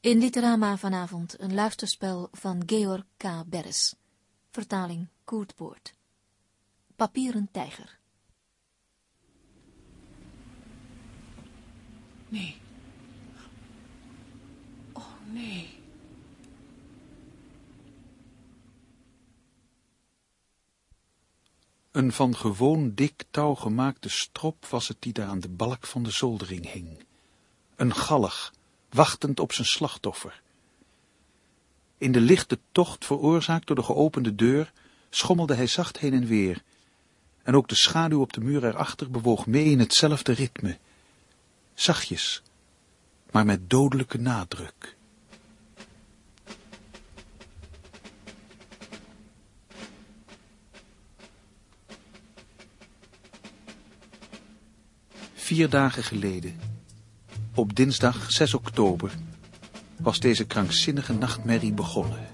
In Literama vanavond een luisterspel van Georg K. Beres. Vertaling Koertpoort. Papieren tijger. Nee. Oh, nee. Een van gewoon dik touw gemaakte strop was het die daar aan de balk van de zoldering hing. Een gallig, wachtend op zijn slachtoffer. In de lichte tocht veroorzaakt door de geopende deur schommelde hij zacht heen en weer. En ook de schaduw op de muur erachter bewoog mee in hetzelfde ritme. Zachtjes, maar met dodelijke nadruk. Vier dagen geleden, op dinsdag 6 oktober, was deze krankzinnige nachtmerrie begonnen.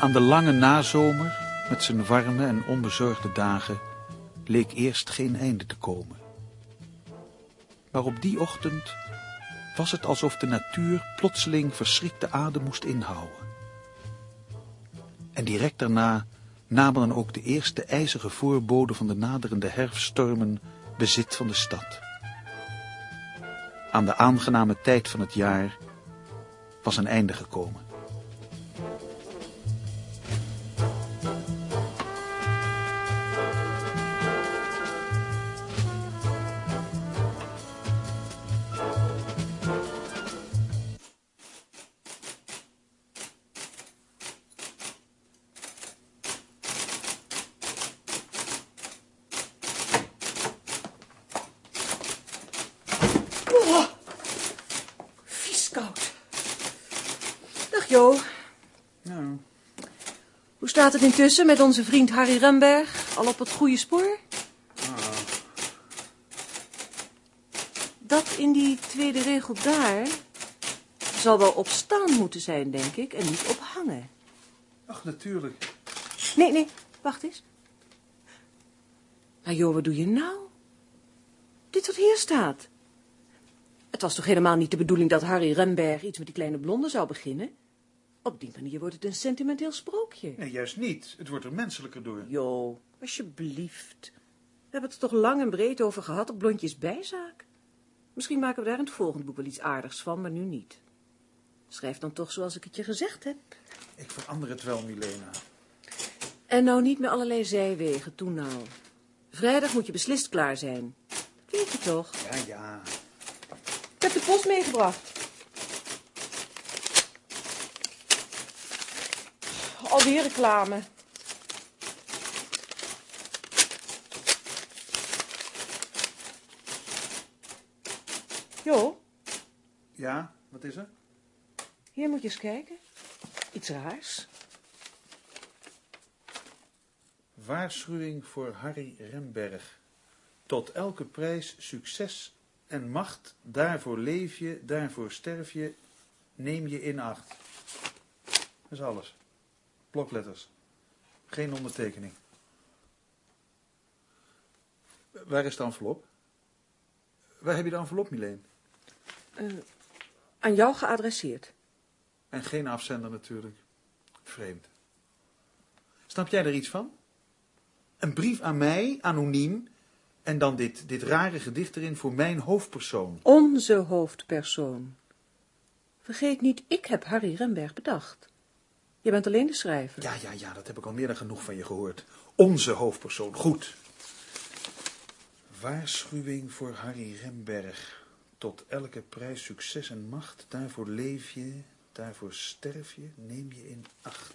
Aan de lange nazomer, met zijn warme en onbezorgde dagen, leek eerst geen einde te komen. Maar op die ochtend was het alsof de natuur plotseling verschrikte adem moest inhouden. En direct daarna namen dan ook de eerste ijzige voorboden van de naderende herfststormen bezit van de stad. Aan de aangename tijd van het jaar was een einde gekomen. Staat het intussen met onze vriend Harry Remberg? Al op het goede spoor? Dat in die tweede regel daar zal wel op staan moeten zijn, denk ik, en niet op hangen. ach natuurlijk. Nee, nee, wacht eens. Maar joh, wat doe je nou? Dit wat hier staat. Het was toch helemaal niet de bedoeling dat Harry Remberg iets met die kleine blonde zou beginnen? Op die manier wordt het een sentimenteel sprookje. Nee, juist niet. Het wordt er menselijker door. Jo, alsjeblieft. We hebben het er toch lang en breed over gehad op Blondjes bijzaak. Misschien maken we daar in het volgende boek wel iets aardigs van, maar nu niet. Schrijf dan toch zoals ik het je gezegd heb. Ik verander het wel, Milena. En nou niet meer allerlei zijwegen, toen nou. Vrijdag moet je beslist klaar zijn. Dat weet je toch? Ja, ja. Ik heb de post meegebracht. Alweer reclame. Jo, Ja, wat is er? hier moet je eens kijken. Iets raars. Waarschuwing voor Harry Remberg. Tot elke prijs succes en macht, daarvoor leef je, daarvoor sterf je, neem je in acht. Dat is alles. Blokletters. Geen ondertekening. Waar is de envelop? Waar heb je de envelop, Mileen? Aan jou geadresseerd. En geen afzender natuurlijk. Vreemd. Snap jij er iets van? Een brief aan mij, anoniem, en dan dit, dit rare gedicht erin voor mijn hoofdpersoon. Onze hoofdpersoon. Vergeet niet, ik heb Harry Remberg bedacht. Je bent alleen de schrijver. Ja, ja, ja, dat heb ik al meer dan genoeg van je gehoord. Onze hoofdpersoon, goed. Waarschuwing voor Harry Remberg. Tot elke prijs succes en macht, daarvoor leef je, daarvoor sterf je, neem je in acht.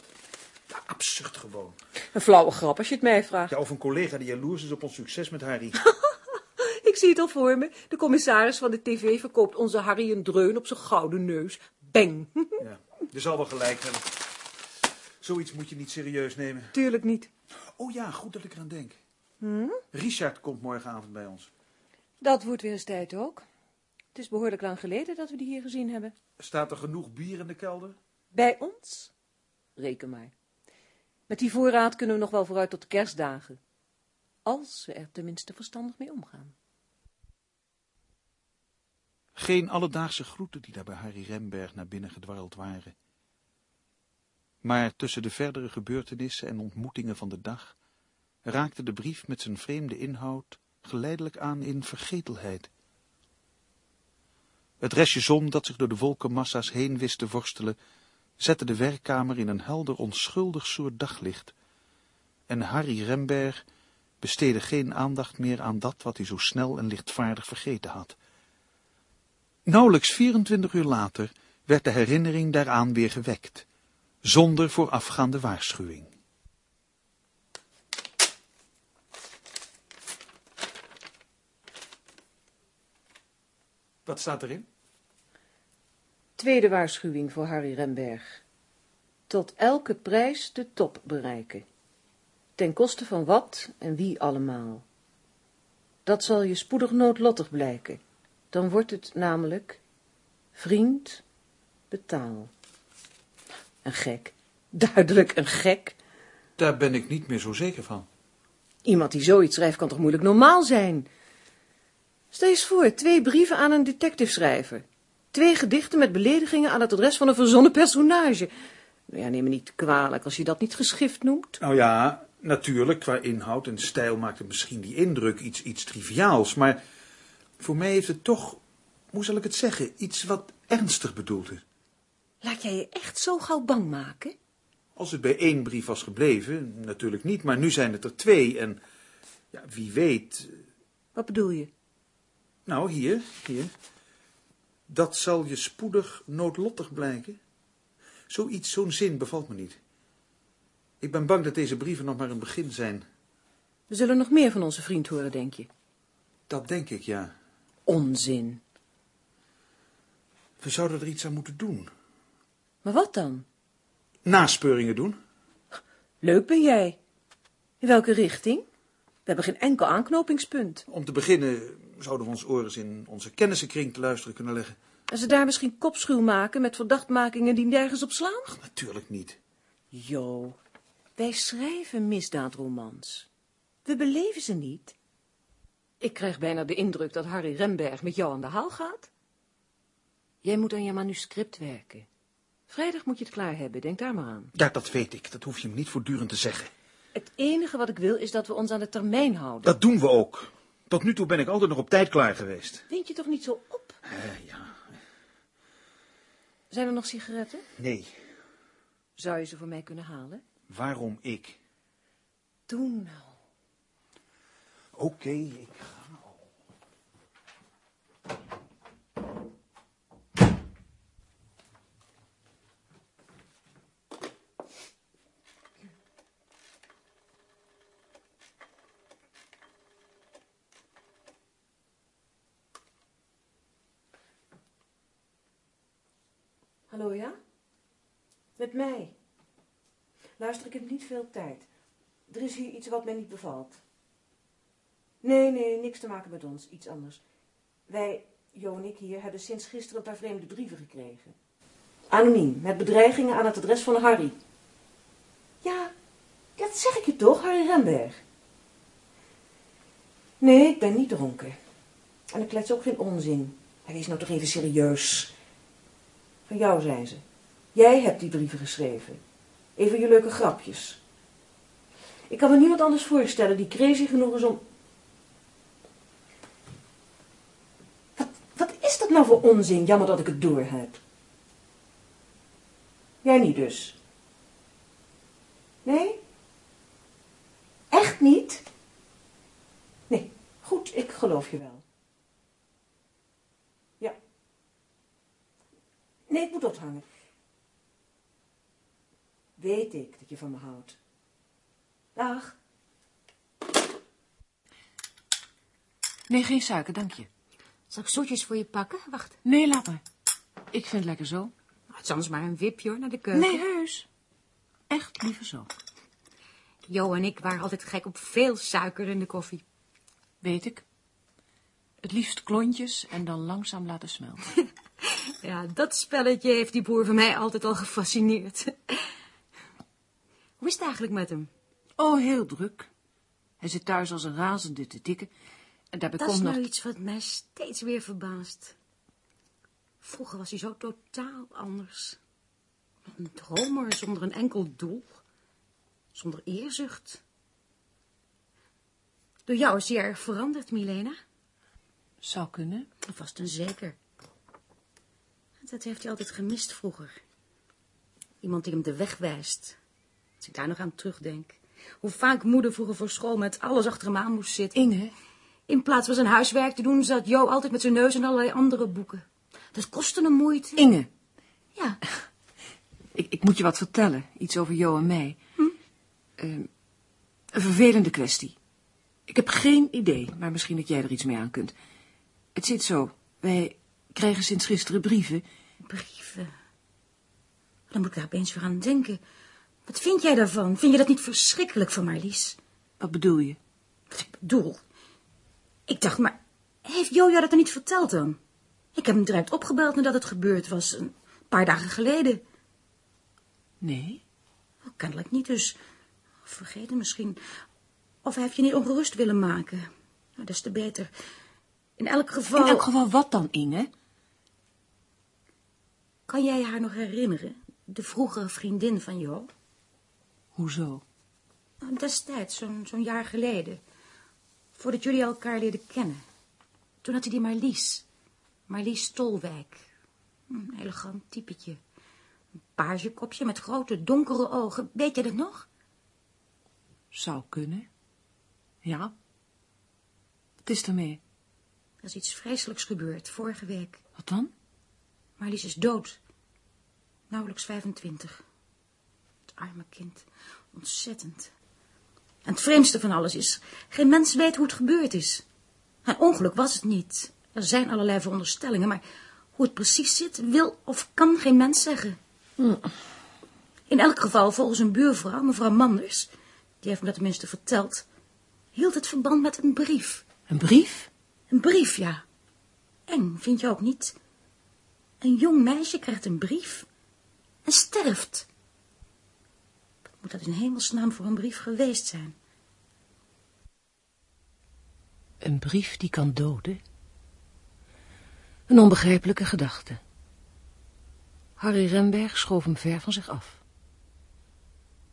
Ja, absurd gewoon. Een flauwe grap als je het mij vraagt. Ja, of een collega die jaloers is op ons succes met Harry. Ik zie het al voor me. De commissaris van de tv verkoopt onze Harry een dreun op zijn gouden neus. Bang. Ja, je zal wel gelijk hebben. Zoiets moet je niet serieus nemen. Tuurlijk niet. Oh ja, goed dat ik eraan denk. Richard komt morgenavond bij ons. Dat wordt weer eens tijd ook. Het is behoorlijk lang geleden dat we die hier gezien hebben. Staat er genoeg bier in de kelder? Bij ons? Reken maar. Met die voorraad kunnen we nog wel vooruit tot de kerstdagen. Als we er tenminste verstandig mee omgaan. Geen alledaagse groeten die daar bij Harry Remberg naar binnen gedwarreld waren. Maar tussen de verdere gebeurtenissen en ontmoetingen van de dag raakte de brief met zijn vreemde inhoud geleidelijk aan in vergetelheid. Het restje zon dat zich door de wolkenmassa's heen wist te worstelen, zette de werkkamer in een helder onschuldig soort daglicht. En Harry Remberg besteedde geen aandacht meer aan dat wat hij zo snel en lichtvaardig vergeten had. Nauwelijks 24 uur later werd de herinnering daaraan weer gewekt, zonder voorafgaande waarschuwing. Wat staat erin? Tweede waarschuwing voor Harry Remberg. Tot elke prijs de top bereiken. Ten koste van wat en wie allemaal. Dat zal je spoedig noodlottig blijken. Dan wordt het namelijk vriend, betaal. Een gek. Duidelijk een gek. Daar ben ik niet meer zo zeker van. Iemand die zoiets schrijft kan toch moeilijk normaal zijn? Stel eens voor, twee brieven aan een detective schrijven. Twee gedichten met beledigingen aan het adres van een verzonnen personage. Nou ja, neem me niet kwalijk als je dat niet geschift noemt. Nou ja, natuurlijk, qua inhoud en stijl maakt het misschien die indruk iets, iets triviaals, maar voor mij heeft het toch, hoe zal ik het zeggen, iets wat ernstig bedoeld is. Laat jij je echt zo gauw bang maken? Als het bij één brief was gebleven, natuurlijk niet, maar nu zijn het er twee en ja, wie weet... Wat bedoel je? Nou, hier, hier. Dat zal je spoedig noodlottig blijken. Zoiets, zo'n zin bevalt me niet. Ik ben bang dat deze brieven nog maar een begin zijn. We zullen nog meer van onze vriend horen, denk je? Dat denk ik, ja. Onzin. We zouden er iets aan moeten doen. Maar wat dan? Naspeuringen doen. Leuk ben jij. In welke richting? We hebben geen enkel aanknopingspunt. Om te beginnen zouden we ons oren eens in onze kennissenkring te luisteren kunnen leggen. En ze daar misschien kopschuw maken met verdachtmakingen die nergens op slaan? Ach, natuurlijk niet. Jo, wij schrijven misdaadromans. We beleven ze niet. Ik krijg bijna de indruk dat Harry Remberg met jou aan de haal gaat. Jij moet aan je manuscript werken. Vrijdag moet je het klaar hebben, denk daar maar aan. Ja, dat weet ik. Dat hoef je me niet voortdurend te zeggen. Het enige wat ik wil is dat we ons aan de termijn houden. Dat doen we ook. Tot nu toe ben ik altijd nog op tijd klaar geweest. Vind je toch niet zo op? Eh, ja, Zijn er nog sigaretten? nee. Zou je ze voor mij kunnen halen? Waarom ik? Doe nou. Oké, ik ga Hallo, ja? Met mij. Luister, ik heb niet veel tijd. Er is hier iets wat mij niet bevalt. Nee, nee, niks te maken met ons. Iets anders. Wij, Jo en ik hier, hebben sinds gisteren een paar vreemde brieven gekregen. Anoniem, met bedreigingen aan het adres van Harry. Ja, dat zeg ik je toch, Harry Remberg. Nee, ik ben niet dronken. En ik klets ook geen onzin. Hij wees nou toch even serieus. Van jou zijn ze. Jij hebt die brieven geschreven. Even je leuke grapjes. Ik kan me niemand anders voorstellen die crazy genoeg is om... Wat, is dat nou voor onzin? Jammer dat ik het door heb. Jij niet dus? Nee? Echt niet? Nee, goed, ik geloof je wel. Ja. Nee, ik moet ophangen. Weet ik dat je van me houdt. Dag. Nee, geen suiker, dank je. Zal ik zoetjes voor je pakken? Wacht. Nee, laat maar. Ik vind het lekker zo. Nou, het is anders maar een wipje hoor, naar de keuken. Nee, heus. Echt liever zo. Jo en ik waren altijd gek op veel suiker in de koffie. Weet ik. Het liefst klontjes en dan langzaam laten smelten. Ja, dat spelletje heeft die boer van mij altijd al gefascineerd. Hoe is het eigenlijk met hem? Oh, heel druk. Hij zit thuis als een razende te tikken. En daarbij Dat komt is nog... nou iets wat mij steeds weer verbaast. Vroeger was hij zo totaal anders. Een dromer zonder een enkel doel. Zonder eerzucht. Door jou is hij erg veranderd, Milena. Zou kunnen. Vast en zeker. Dat heeft hij altijd gemist vroeger. Iemand die hem de weg wijst. Als ik daar nog aan terugdenk. Hoe vaak moeder vroeger voor school met alles achter hem aan moest zitten. Inge, In plaats van zijn huiswerk te doen, zat Jo altijd met zijn neus in allerlei andere boeken. Dat kostte hem moeite. Inge, Ja, ik, ik moet je wat vertellen. Iets over Jo en mij. Ehm, een vervelende kwestie. Ik heb geen idee, maar misschien dat jij er iets mee aan kunt. Het zit zo. Wij krijgen sinds gisteren brieven. brieven. Dan moet ik daar opeens weer aan denken. Wat vind jij daarvan? Vind je dat niet verschrikkelijk van Marlies? Wat bedoel je? Wat ik bedoel. Ik dacht, maar heeft Jo jou dat dan niet verteld dan? Ik heb hem direct opgebeld nadat het gebeurd was, een paar dagen geleden. Nee. Oh, kennelijk niet, dus vergeten misschien. Of hij heeft je niet ongerust willen maken. Nou, des te beter. In elk geval... In elk geval wat dan, Inge? Kan jij haar nog herinneren? De vroegere vriendin van Jo? Hoezo? Nou, Destijds, zo'n zo'n jaar geleden. Voordat jullie elkaar leerden kennen. Toen had hij die Marlies. Marlies Tolwijk. Een elegant typetje. Een pagekopje met grote donkere ogen. Weet je dat nog? Zou kunnen. Ja. Wat is ermee? Er is iets vreselijks gebeurd, vorige week. Wat dan? Marlies is dood. Nauwelijks 25. Het arme kind. Ontzettend. En het vreemdste van alles is, geen mens weet hoe het gebeurd is. Een ongeluk was het niet. Er zijn allerlei veronderstellingen, maar hoe het precies zit, wil of kan geen mens zeggen. In elk geval, volgens een buurvrouw, mevrouw Manders, die heeft me dat tenminste verteld, hield het verband met een brief. Een brief? Een brief, ja. Eng, vind je ook niet? Een jong meisje krijgt een brief en sterft. Wat moet dat in hemelsnaam voor een brief geweest zijn? Een brief die kan doden? Een onbegrijpelijke gedachte. Harry Remberg schoof hem ver van zich af.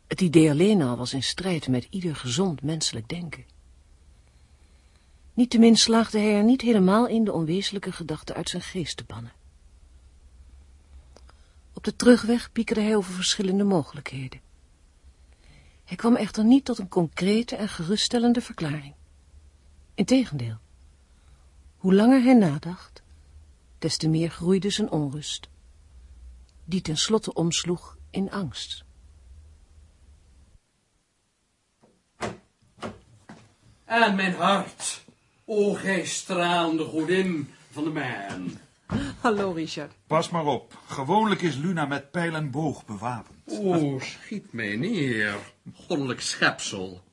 Het idee alleen al was in strijd met ieder gezond menselijk denken. Niettemin slaagde hij er niet helemaal in de onwezenlijke gedachte uit zijn geest te bannen. Op de terugweg piekerde hij over verschillende mogelijkheden. Hij kwam echter niet tot een concrete en geruststellende verklaring. Integendeel, hoe langer hij nadacht, des te meer groeide zijn onrust, die tenslotte omsloeg in angst. En mijn hart, o gij godin van de mijn. Hallo, Richard. Pas maar op. Gewoonlijk is Luna met pijl en boog bewapend. O, schiet mij neer, goddelijk schepsel.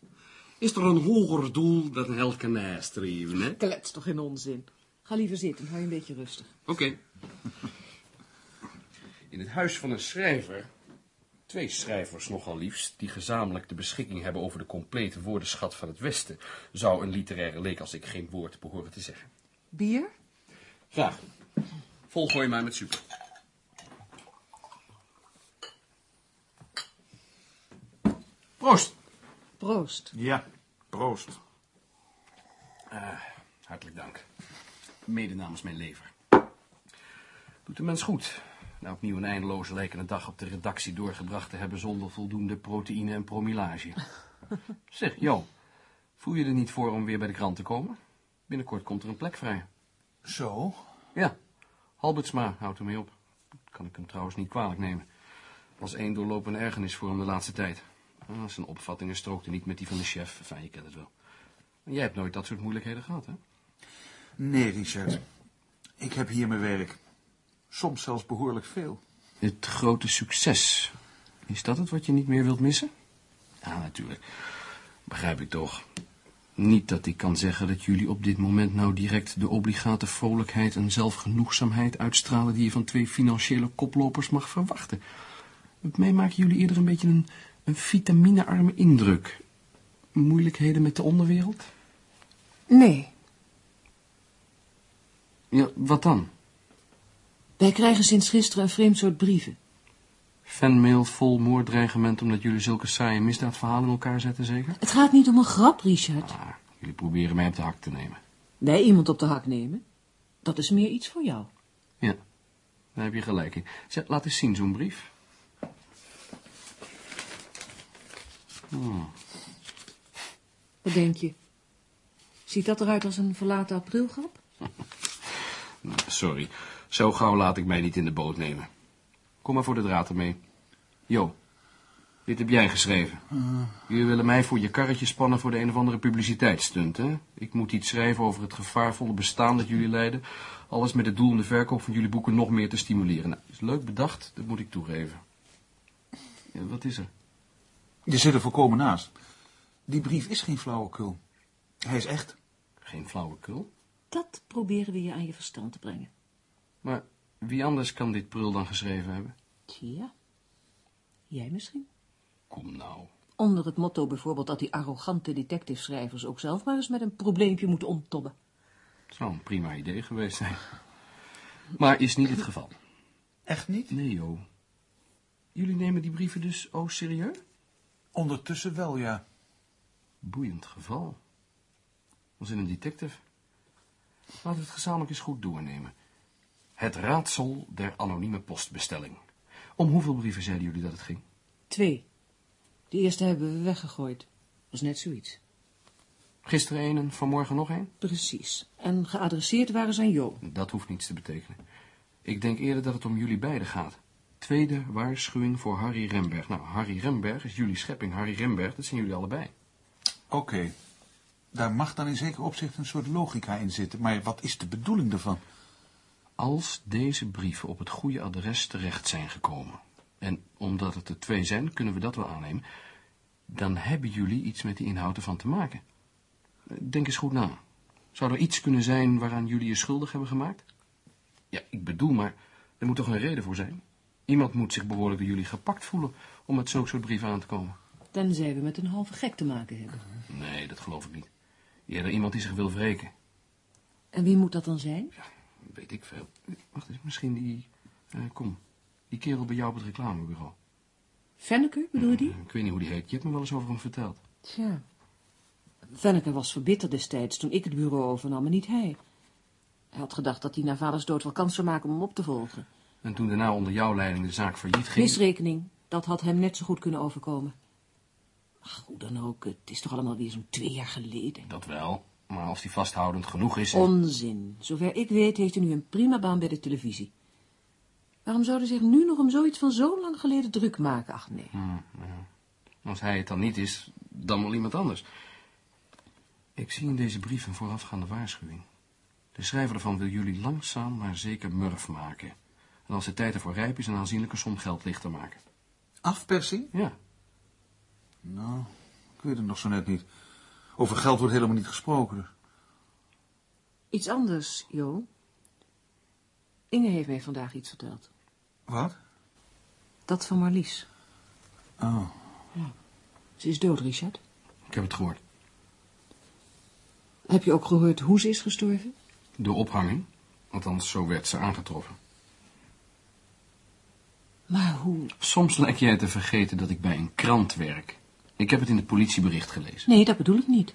Is er een hoger doel dat een held kan nastreven, hè? Klets toch in onzin. Ga liever zitten, hou je een beetje rustig. Oké. In het huis van een schrijver, twee schrijvers nogal liefst, die gezamenlijk de beschikking hebben over de complete woordenschat van het Westen, zou een literaire leek als ik geen woord behoren te zeggen. Bier? Graag. Volgooi mij met super. Proost. Proost. Ja, proost. Hartelijk dank. Mede namens mijn lever. Doet de mens goed. Nou opnieuw een eindeloze lijkende dag op de redactie doorgebracht te hebben zonder voldoende proteïne en promillage. zeg, Jo, voel je er niet voor om weer bij de krant te komen? Binnenkort komt er een plek vrij. Zo? Ja, Halbertsma houdt ermee op. Kan ik hem trouwens niet kwalijk nemen. Was één doorlopende ergernis voor hem de laatste tijd. Ah, zijn opvattingen strookten niet met die van de chef. Fijn, je kent het wel. Jij hebt nooit dat soort moeilijkheden gehad, hè? Nee, Richard. Ik heb hier mijn werk. Soms zelfs behoorlijk veel. Het grote succes. Is dat het wat je niet meer wilt missen? Ja, natuurlijk. Begrijp ik toch. Niet dat ik kan zeggen dat jullie op dit moment nou direct de obligate vrolijkheid en zelfgenoegzaamheid uitstralen die je van twee financiële koplopers mag verwachten. Op mij maken jullie eerder een beetje een Een vitaminearme indruk. Moeilijkheden met de onderwereld? Nee, Ja, wat dan? wij krijgen sinds gisteren een vreemd soort brieven. Fanmail vol moorddreigement omdat jullie zulke saaie misdaadverhalen in elkaar zetten, zeker? Het gaat niet om een grap, Richard. Ah, jullie proberen mij op de hak te nemen. Wij iemand op de hak nemen, dat is meer iets voor jou. Ja, daar heb je gelijk in. Zeg, laat eens zien zo'n brief. Wat denk je? Ziet dat eruit als een verlaten aprilgrap? Nou, sorry, zo gauw laat ik mij niet in de boot nemen. Kom maar voor de draad ermee. Jo, dit heb jij geschreven. Jullie willen mij voor je karretje spannen voor de een of andere publiciteitsstunt, hè? Ik moet iets schrijven over het gevaarvolle bestaan dat jullie leiden. Alles met het doel om de verkoop van jullie boeken nog meer te stimuleren. Nou, is leuk bedacht, dat moet ik toegeven. Ja, wat is er? Je zit er volkomen naast. Die brief is geen flauwekul. Hij is echt. Geen flauwekul. Dat proberen we je aan je verstand te brengen. Maar wie anders kan dit prul dan geschreven hebben? Tja, jij misschien? Kom nou. Onder het motto bijvoorbeeld dat die arrogante detective-schrijvers ook zelf maar eens met een probleempje moeten omtobben. Het zou een prima idee geweest zijn. Maar is niet het geval. Echt niet? Nee, joh. Jullie nemen die brieven dus oh serieus? Ondertussen wel, ja. Boeiend geval. Als in een detective. Laten we het gezamenlijk eens goed doornemen. Het raadsel der anonieme postbestelling. Om hoeveel brieven zeiden jullie dat het ging? Twee. De eerste hebben we weggegooid. Was net zoiets. Gisteren één en vanmorgen nog één? Precies. En geadresseerd waren ze aan Jo. Dat hoeft niets te betekenen. Ik denk eerder dat het om jullie beiden gaat. Tweede waarschuwing voor Harry Remberg. Nou, Harry Remberg is jullie schepping. Harry Remberg, dat zijn jullie allebei. Oké. Daar mag dan in zeker opzicht een soort logica in zitten. Maar wat is de bedoeling daarvan? Als deze brieven op het goede adres terecht zijn gekomen, en omdat het er twee zijn, kunnen we dat wel aannemen, dan hebben jullie iets met die inhoud ervan te maken. Denk eens goed na. Zou er iets kunnen zijn waaraan jullie je schuldig hebben gemaakt? Ja, ik bedoel maar, er moet toch een reden voor zijn? Iemand moet zich behoorlijk door jullie gepakt voelen om met zulke soort brieven aan te komen. Tenzij we met een halve gek te maken hebben. Nee, dat geloof ik niet. Eerder iemand die zich wil wreken. En wie moet dat dan zijn? Weet ik veel. Wacht eens, misschien die... eh, kom, die kerel bij jou op het reclamebureau. Venneke, bedoel je die? Ik weet niet hoe die heet. Je hebt me wel eens over hem verteld. Tja. Venneke was verbitterd destijds toen ik het bureau overnam en niet hij. Hij had gedacht dat hij na vaders dood wel kans zou maken om hem op te volgen. En toen daarna onder jouw leiding de zaak failliet ging... Misrekening, dat had hem net zo goed kunnen overkomen. Ach, hoe dan ook, het is toch allemaal weer zo'n twee jaar geleden. Dat wel, maar als die vasthoudend genoeg is... Onzin. Zover ik weet heeft hij nu een prima baan bij de televisie. Waarom zouden zich nu nog om zoiets van zo lang geleden druk maken? Ach nee. Als hij het dan niet is, dan wel iemand anders. Ik zie in deze brief een voorafgaande waarschuwing. De schrijver ervan wil jullie langzaam maar zeker murf maken. En als de tijd ervoor rijp is, een aanzienlijke som geld lichter maken. Afpersing? Ja, Nou, ik weet het nog zo net niet. Over geld wordt helemaal niet gesproken. dus. Iets anders, Jo. Inge heeft mij vandaag iets verteld. Wat? Dat van Marlies. Oh, Ze is dood, Richard. ik heb het gehoord. Heb je ook gehoord hoe ze is gestorven? Door ophanging, althans zo werd ze aangetroffen. Maar hoe? Soms lijkt jij te vergeten dat ik bij een krant werk. Ik heb het in het politiebericht gelezen. Nee, dat bedoel ik niet.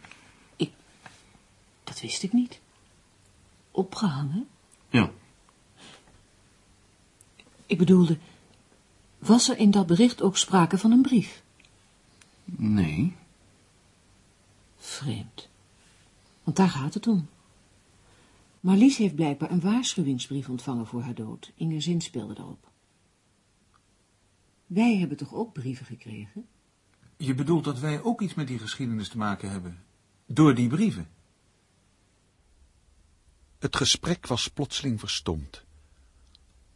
Ik... Dat wist ik niet. Opgehangen? Ja, Ik bedoelde... Was er in dat bericht ook sprake van een brief? nee. Vreemd. Want daar gaat het om. Marlies heeft blijkbaar een waarschuwingsbrief ontvangen voor haar dood. Inge Zin speelde daarop. Wij hebben toch ook brieven gekregen? Je bedoelt dat wij ook iets met die geschiedenis te maken hebben? Door die brieven? Het gesprek was plotseling verstomd.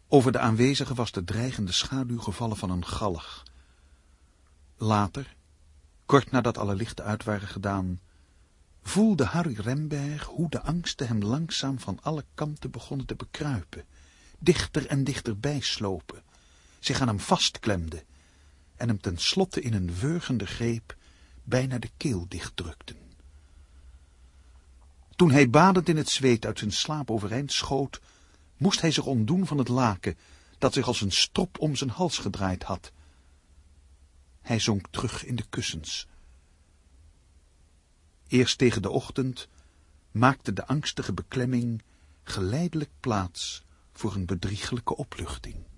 Over de aanwezigen was de dreigende schaduw gevallen van een galg. Later, kort nadat alle lichten uit waren gedaan, voelde Harry Remberg hoe de angsten hem langzaam van alle kanten begonnen te bekruipen, dichter en dichter bijslopen, zich aan hem vastklemden en hem tenslotte in een wurgende greep bijna de keel dichtdrukten. Toen hij badend in het zweet uit zijn slaap overeind schoot, moest hij zich ontdoen van het laken dat zich als een strop om zijn hals gedraaid had. Hij zonk terug in de kussens. Eerst tegen de ochtend maakte de angstige beklemming geleidelijk plaats voor een bedriegelijke opluchting.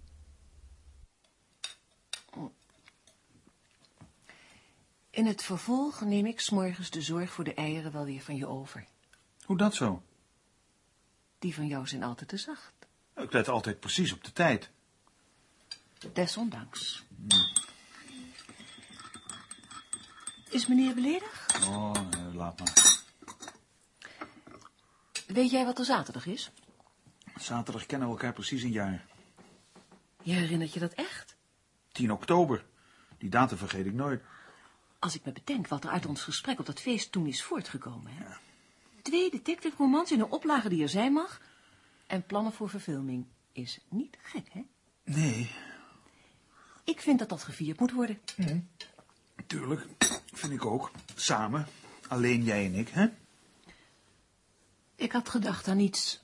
In het vervolg neem ik s'morgens de zorg voor de eieren wel weer van je over. Hoe dat zo? Die van jou zijn altijd te zacht. Ik let altijd precies op de tijd. Desondanks. Is meneer beledigd? Oh, nee, laat maar. Weet jij wat er zaterdag is? Zaterdag kennen we elkaar precies een jaar. Je herinnert je dat echt? 10 oktober. Die datum vergeet ik nooit. Als ik me bedenk wat er uit ons gesprek op dat feest toen is voortgekomen. Hè? Twee detective romans in een oplage die er zijn mag. En plannen voor verfilming. Is niet gek, hè? Nee, Ik vind dat dat gevierd moet worden. tuurlijk. Vind ik ook. Samen. Alleen jij en ik, hè? Ik had gedacht aan iets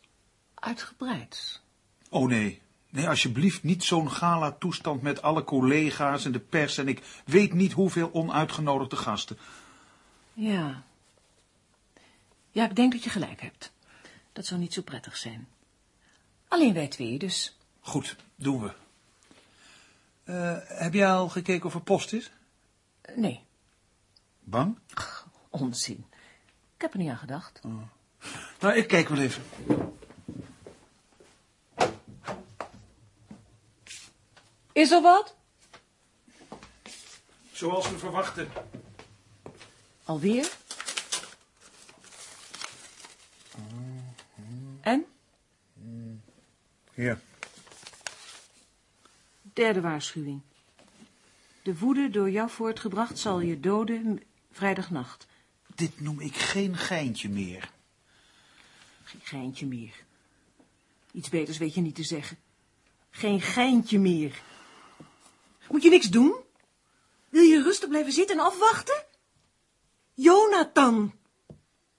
uitgebreids. Oh nee. Nee, alsjeblieft niet zo'n gala-toestand met alle collega's en de pers en ik weet niet hoeveel onuitgenodigde gasten. Ja. Ja, ik denk dat je gelijk hebt. Dat zou niet zo prettig zijn. Alleen wij twee dus. Goed, doen we. Eh, heb jij al gekeken of er post is? Nee, Bang? onzin. Ik heb er niet aan gedacht. Nou, ik kijk wel even. Is er wat? Zoals we verwachten. Alweer? En? Ja. Derde waarschuwing. De woede door jou voortgebracht zal je doden vrijdagnacht. Dit noem ik geen geintje meer. Geen geintje meer. Iets beters weet je niet te zeggen. Geen geintje meer. Moet je niks doen? Wil je rustig blijven zitten en afwachten? Jonathan!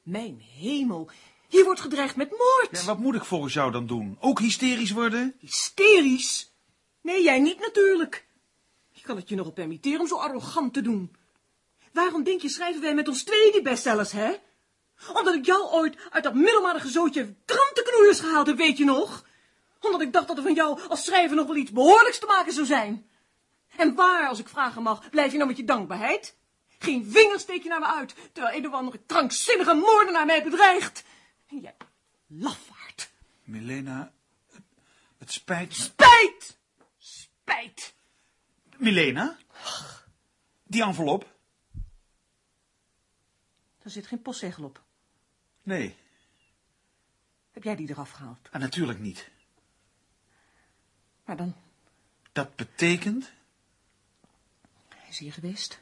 Mijn hemel, hier wordt gedreigd met moord. Ja, wat moet ik volgens jou dan doen? Ook hysterisch worden? Hysterisch? Nee, jij niet natuurlijk. Je kan het je nogal permitteren om zo arrogant te doen. Waarom denk je schrijven wij met ons twee die bestsellers, hè? Omdat ik jou ooit uit dat middelmatige zootje krantenknoeiers gehaald heb, weet je nog? Omdat ik dacht dat er van jou als schrijver nog wel iets behoorlijks te maken zou zijn. En waar, als ik vragen mag, blijf je nou met je dankbaarheid? Geen vinger steek je naar me uit, terwijl een of andere krankzinnige moordenaar mij bedreigt. En jij, lafaard. Milena, het, het spijt me. Spijt! Spijt! Milena? Die envelop? Er zit geen postzegel op. Nee, Heb jij die eraf gehaald? ah, natuurlijk niet. Maar dan Dat betekent... is hier geweest.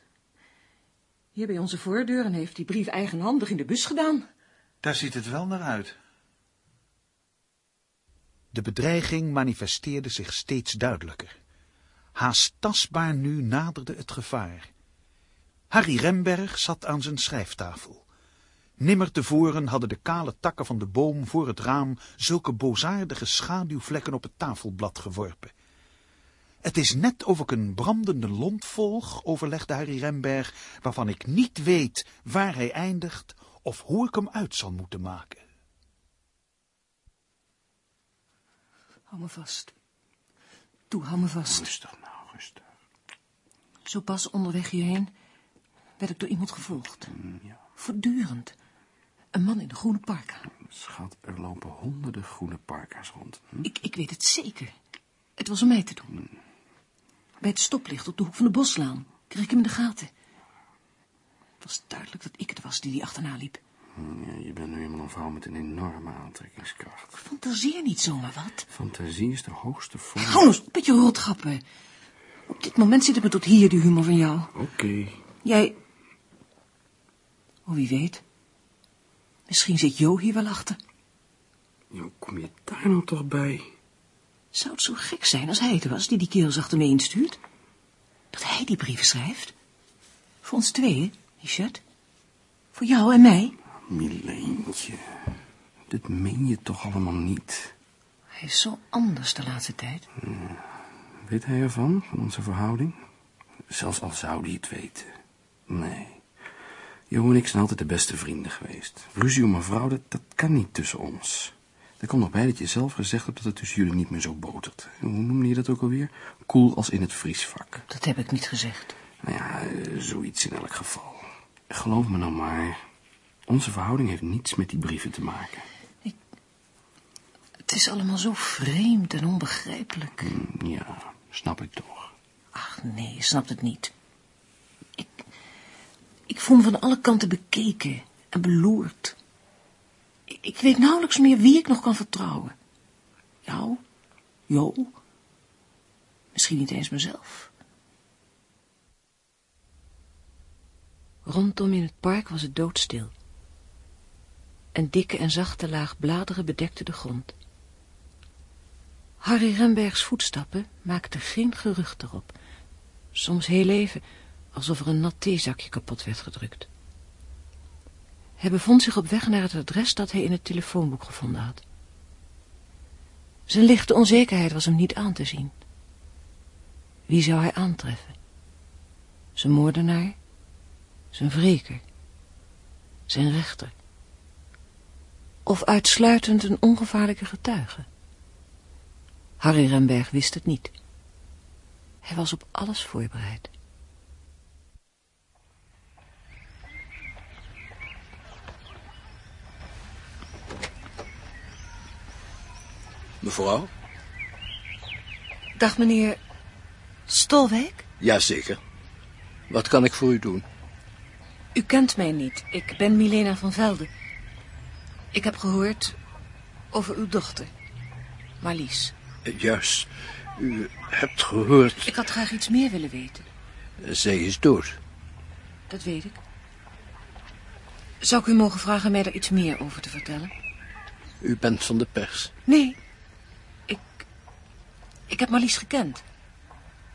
Hier bij onze voordeur en heeft die brief eigenhandig in de bus gedaan. Daar ziet het wel naar uit. De bedreiging manifesteerde zich steeds duidelijker. Haast tastbaar nu naderde het gevaar. Harry Remberg zat aan zijn schrijftafel. Nimmer tevoren hadden de kale takken van de boom voor het raam zulke bozaardige schaduwvlekken op het tafelblad geworpen. Het is net of ik een brandende lont volg, overlegde Harry Remberg, waarvan ik niet weet waar hij eindigt of hoe ik hem uit zal moeten maken. Hou me vast. Toe, hou me vast. Rustig nou, rustig. Zo pas onderweg hierheen werd ik door iemand gevolgd. Ja, Voortdurend. Een man in een groene parka. schat, er lopen honderden groene parka's rond. Hm? Ik, ik weet het zeker. Het was om mij te doen. Bij het stoplicht op de hoek van de boslaan kreeg ik hem in de gaten. Het was duidelijk dat ik het was die die achterna liep. Ja, je bent nu eenmaal een vrouw met een enorme aantrekkingskracht. Fantaseer niet zomaar wat. Fantasie is de hoogste vorm. Hou nou eens op met je rotgrappen. Op dit moment zit het me tot hier, die humor van jou. Oké. Jij... Oh, wie weet. Misschien zit Jo hier wel achter. Ja, hoe kom je daar nou toch bij? Zou het zo gek zijn als hij het was die die kerels achter me instuurt? Dat hij die brieven schrijft? Voor ons tweeën, Richard? Voor jou en mij? Mileentje, dit meen je toch allemaal niet? Hij is zo anders de laatste tijd. Weet hij ervan, van onze verhouding? Zelfs al zou hij het weten. Nee. Jo en ik zijn altijd de beste vrienden geweest. Ruzie om een vrouw, dat, dat kan niet tussen ons. Er komt nog bij dat je zelf gezegd hebt dat het tussen jullie niet meer zo botert. Hoe noemde je dat ook alweer? Koel als in het vriesvak. Dat heb ik niet gezegd. Nou ja, eh, zoiets in elk geval. Geloof me nou maar. Onze verhouding heeft niets met die brieven te maken. Het is allemaal zo vreemd en onbegrijpelijk. Hm, Ja, snap ik toch. Ach nee, je snapt het niet. Ik, ik voel me van alle kanten bekeken en beloerd. Ik, weet nauwelijks meer wie ik nog kan vertrouwen. Jou? Jo? Misschien niet eens mezelf. Rondom in het park was het doodstil. Een dikke en zachte laag bladeren bedekte de grond. Harry Rembergs voetstappen maakten geen gerucht erop. Soms heel even, alsof er een nat theezakje kapot werd gedrukt. Hij bevond zich op weg naar het adres dat hij in het telefoonboek gevonden had. Zijn lichte onzekerheid was hem niet aan te zien. Wie zou hij aantreffen? Zijn moordenaar? Zijn wreker? Zijn rechter? Of uitsluitend een ongevaarlijke getuige? Harry Remberg wist het niet. Hij was op alles voorbereid. Mevrouw? Dag meneer Stolwijk. Jazeker. Wat kan ik voor u doen? U kent mij niet. Ik ben Milena van Velde. Ik heb gehoord over uw dochter, Marlies. Eh, Juist. U hebt gehoord... Ik had graag iets meer willen weten. Zij is dood. Dat weet ik. Zou ik u mogen vragen mij er iets meer over te vertellen? U bent van de pers. Nee. Ik... Heb Marlies gekend.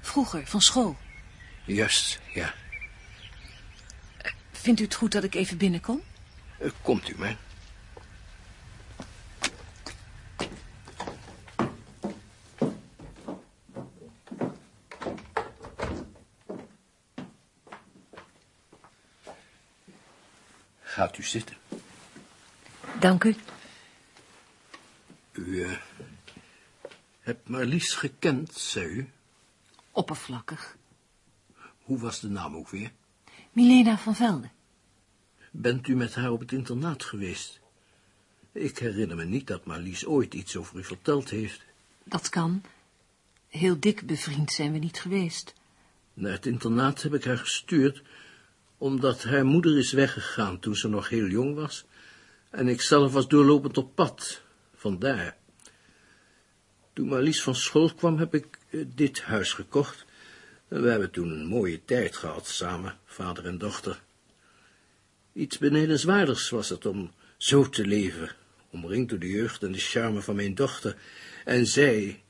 Vroeger, van school. Juist, ja. Vindt u het goed dat ik even binnenkom? Eh, Komt u maar. Gaat u zitten. Dank u. U eh, hebt Marlies gekend, zei u. Oppervlakkig. Hoe was de naam ook weer? Milena van Velde. Bent u met haar op het internaat geweest? Ik herinner me niet dat Marlies ooit iets over u verteld heeft. Dat kan. Heel dik bevriend zijn we niet geweest. Naar het internaat heb ik haar gestuurd, omdat haar moeder is weggegaan toen ze nog heel jong was, en ik zelf was doorlopend op pad, vandaar. Toen Marlies van school kwam, heb ik eh, dit huis gekocht, en we hebben toen een mooie tijd gehad samen, vader en dochter. Iets benedenswaardigs was het om zo te leven, omringd door de jeugd en de charme van mijn dochter, en zij,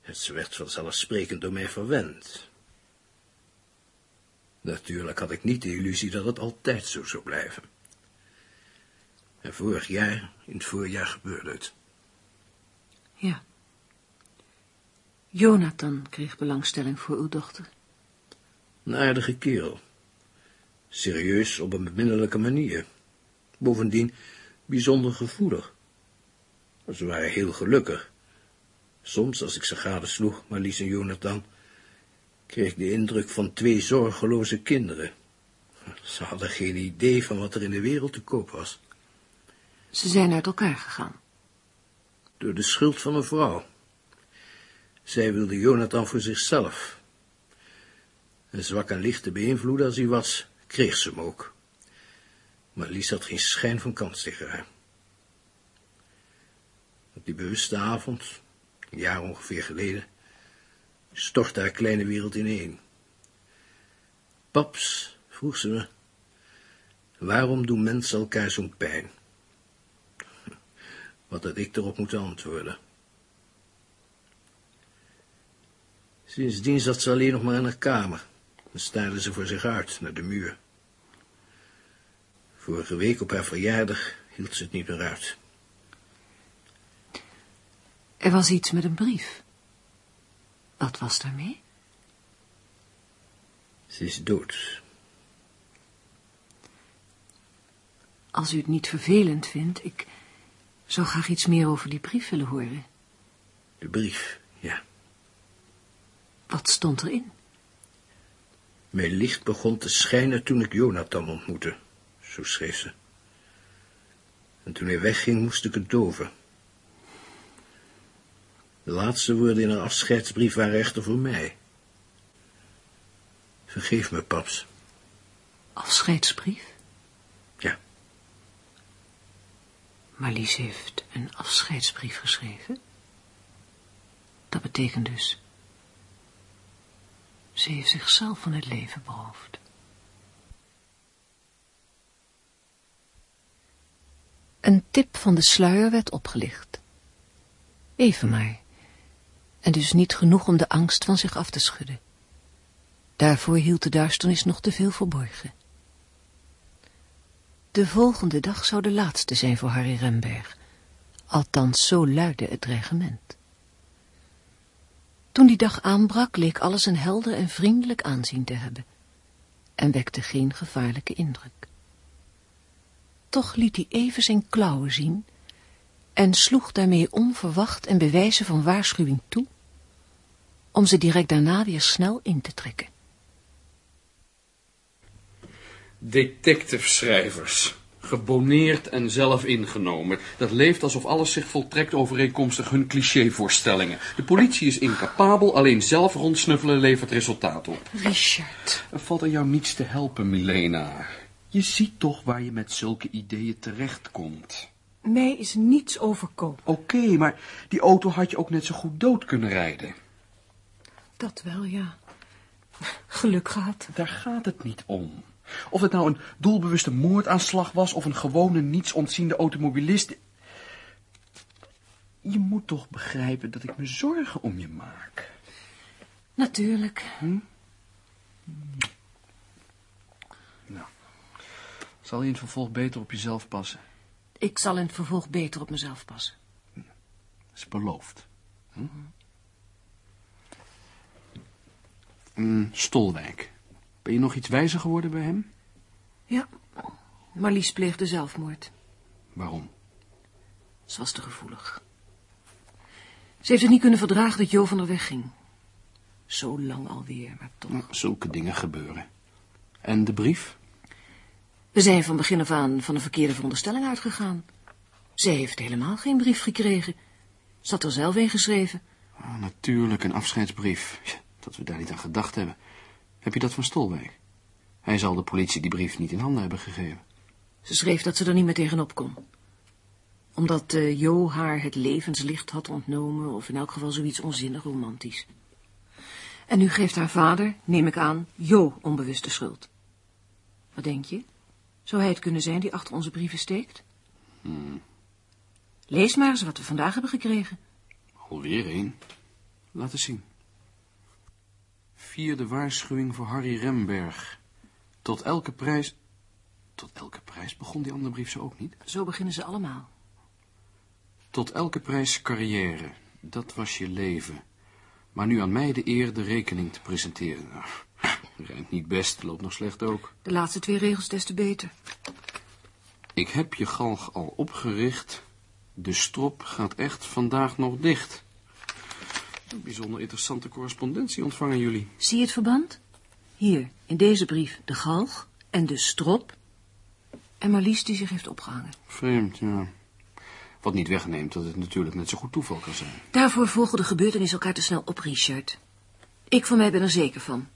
het werd vanzelfsprekend door mij verwend. Natuurlijk had ik niet de illusie dat het altijd zo zou blijven. En vorig jaar, in het voorjaar, gebeurde het. Ja. Jonathan kreeg belangstelling voor uw dochter. Een aardige kerel. Serieus op een beminnelijke manier. Bovendien bijzonder gevoelig. Ze waren heel gelukkig. Soms, als ik ze gadesloeg, Marlies en Jonathan, kreeg ik de indruk van twee zorgeloze kinderen. Ze hadden geen idee van wat er in de wereld te koop was. Ze zijn uit elkaar gegaan. Door de schuld van een vrouw. Zij wilde Jonathan voor zichzelf. En zwak en licht te beïnvloeden als hij was, kreeg ze hem ook. Maar Lies had geen schijn van kans tegen haar. Op die bewuste avond, een jaar ongeveer geleden, stortte haar kleine wereld ineen. Paps, vroeg ze me, waarom doen mensen elkaar zo'n pijn? Wat had ik erop moeten antwoorden? Sindsdien zat ze alleen nog maar in haar kamer, en staarde ze voor zich uit naar de muur. Vorige week op haar verjaardag hield ze het niet meer uit. Er was iets met een brief. Wat was daarmee? Ze is dood. Als u het niet vervelend vindt, ik zou graag iets meer over die brief willen horen. De brief. Wat stond erin? Mijn licht begon te schijnen toen ik Jonathan ontmoette. Zo schreef ze. En toen hij wegging, moest ik het doven. De laatste woorden in haar afscheidsbrief waren echter voor mij. Vergeef me, paps. Afscheidsbrief? Ja. Marlies heeft een afscheidsbrief geschreven. Dat betekent dus... Ze heeft zichzelf van het leven beroofd. Een tip van de sluier werd opgelicht. Even maar. En dus niet genoeg om de angst van zich af te schudden. Daarvoor hield de duisternis nog te veel verborgen. De volgende dag zou de laatste zijn voor Harry Remberg. Althans, zo luidde het dreigement. Toen die dag aanbrak, leek alles een helder en vriendelijk aanzien te hebben. En wekte geen gevaarlijke indruk. Toch liet hij even zijn klauwen zien en sloeg daarmee onverwacht en bewijzen van waarschuwing toe, om ze direct daarna weer snel in te trekken. Detective-schrijvers. Geboneerd en zelf ingenomen. Dat leeft alsof alles zich voltrekt overeenkomstig hun clichévoorstellingen. De politie is incapabel, alleen zelf rondsnuffelen levert resultaat op. Richard. Er valt er jou niets te helpen, Milena. Je ziet toch waar je met zulke ideeën terechtkomt. Mij is niets overkomen. Oké, maar die auto had je ook net zo goed dood kunnen rijden. Dat wel, ja. Geluk gehad. Daar gaat het niet om. Of het nou een doelbewuste moordaanslag was of een gewone niets ontziende automobilist. Je moet toch begrijpen dat ik me zorgen om je maak. Natuurlijk. Nou, zal je in het vervolg beter op jezelf passen. Ik zal in het vervolg beter op mezelf passen. Dat is beloofd. Hm? Mm, Stolwijk. Ben je nog iets wijzer geworden bij hem? Ja, Marlies pleegde zelfmoord. Waarom? Ze was te gevoelig. Ze heeft het niet kunnen verdragen dat Jo van er wegging. Zo lang alweer, maar toch. Nou, zulke dingen gebeuren. En de brief? We zijn van begin af aan van een verkeerde veronderstelling uitgegaan. Zij heeft helemaal geen brief gekregen. Ze had er zelf een geschreven. Ah, natuurlijk, een afscheidsbrief. Dat we daar niet aan gedacht hebben. Heb je dat van Stolwijk? Hij zal de politie die brief niet in handen hebben gegeven. Ze schreef dat ze er niet meer tegenop kon. Omdat eh, Jo haar het levenslicht had ontnomen, of in elk geval zoiets onzinnig romantisch. En nu geeft haar vader, neem ik aan, Jo onbewust de schuld. Wat denk je? Zou hij het kunnen zijn die achter onze brieven steekt? Lees maar eens wat we vandaag hebben gekregen. Alweer één. Laat eens zien. Vierde waarschuwing voor Harry Remberg. Tot elke prijs... Tot elke prijs begon die andere brief zo ook niet? Zo beginnen ze allemaal. Tot elke prijs carrière. Dat was je leven. Maar nu aan mij de eer de rekening te presenteren. Nou, rijmt niet best, loopt nog slecht ook. De laatste twee regels des te beter. Ik heb je galg al opgericht. De strop gaat echt vandaag nog dicht. Een bijzonder interessante correspondentie ontvangen jullie. Zie je het verband? Hier, in deze brief, de galg en de strop. En Marlies die zich heeft opgehangen. Vreemd, ja. Wat niet wegneemt dat het natuurlijk net zo goed toeval kan zijn. Daarvoor volgen de gebeurtenissen elkaar te snel op, Richard. Ik van mij ben er zeker van.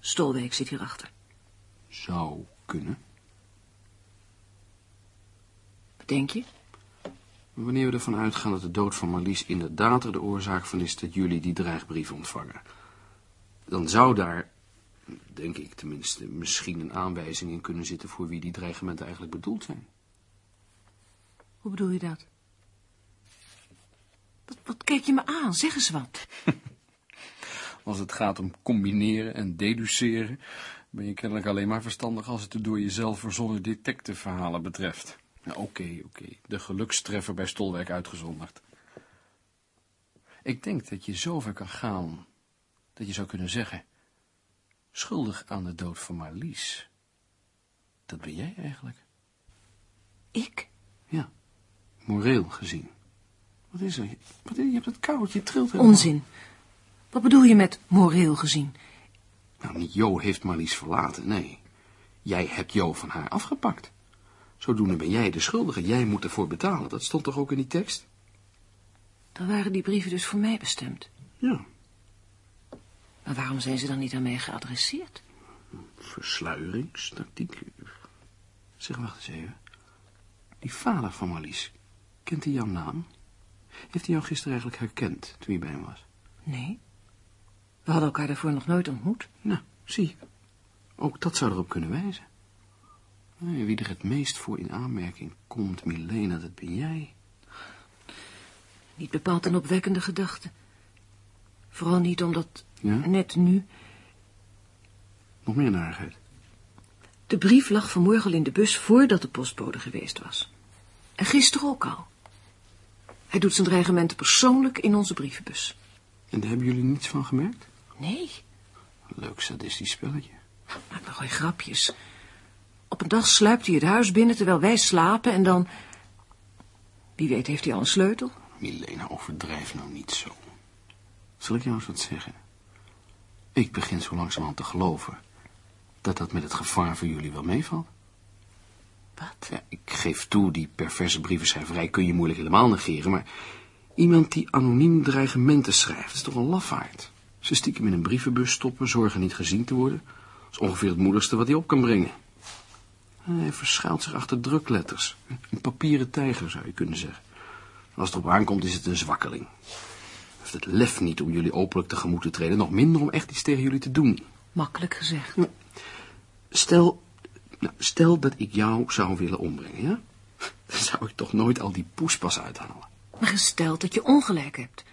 Stolwijk zit hierachter. Zou kunnen. Wat denk je? Wanneer we ervan uitgaan dat de dood van Marlies inderdaad er de oorzaak van is dat jullie die dreigbrief ontvangen. Dan zou daar, denk ik tenminste, misschien een aanwijzing in kunnen zitten voor wie die dreigementen eigenlijk bedoeld zijn. Hoe bedoel je dat? Wat, wat kijk je me aan? Zeg eens wat. Als het gaat om combineren en deduceren, ben je kennelijk alleen maar verstandig als het de door jezelf verzonnen detectiveverhalen betreft. Oké, oké, de gelukstreffer bij Stolwerk uitgezonderd. Ik denk dat je zover kan gaan, dat je zou kunnen zeggen, schuldig aan de dood van Marlies. Dat ben jij eigenlijk. Ik? Ja, moreel gezien. Wat is er? Je- Wat, je hebt het koud, je trilt helemaal. Onzin. Wat bedoel je met moreel gezien? Nou, niet Jo heeft Marlies verlaten, nee. Jij hebt Jo van haar afgepakt. Zodoende ben jij de schuldige. Jij moet ervoor betalen. Dat stond toch ook in die tekst? Dan waren die brieven dus voor mij bestemd. Ja. Maar waarom zijn ze dan niet aan mij geadresseerd? Versluieringstactiek. Zeg, wacht eens even. Die vader van Marlies, kent hij jouw naam? Heeft hij jou gisteren eigenlijk herkend toen je bij hem was? Nee. We hadden elkaar daarvoor nog nooit ontmoet. Nou, zie. Ook dat zou erop kunnen wijzen. Nee, wie er het meest voor in aanmerking komt, Milena, dat ben jij. Niet bepaald een opwekkende gedachte. Vooral niet omdat Ja? net nu... Nog meer narigheid. De brief lag vanmorgen al in de bus voordat de postbode geweest was. En gisteren ook al. Hij doet zijn dreigementen persoonlijk in onze brievenbus. En daar hebben jullie niets van gemerkt? Nee, Leuk sadistisch spelletje. maak nog geen grapjes. Op een dag sluipt hij het huis binnen terwijl wij slapen en dan... Wie weet heeft hij al een sleutel? Milena, overdrijf nou niet zo. Zal ik jou eens wat zeggen? Ik begin zo langzamerhand te geloven dat dat met het gevaar voor jullie wel meevalt. Wat? Ja, ik geef toe, die perverse brievenschrijverij kun je moeilijk helemaal negeren, maar iemand die anoniem dreigementen schrijft, is toch een lafaard. Ze stiekem in een brievenbus stoppen, zorgen niet gezien te worden, dat is ongeveer het moedigste wat hij op kan brengen. Hij verschuilt zich achter drukletters. Een papieren tijger, zou je kunnen zeggen. Als het erop aankomt, is het een zwakkeling. Hij heeft het lef niet om jullie openlijk tegemoet te treden, nog minder om echt iets tegen jullie te doen. Makkelijk gezegd. Stel, nou, stel dat ik jou zou willen ombrengen, ja? Dan zou ik toch nooit al die poespas uithalen. Maar gesteld dat je ongelijk hebt.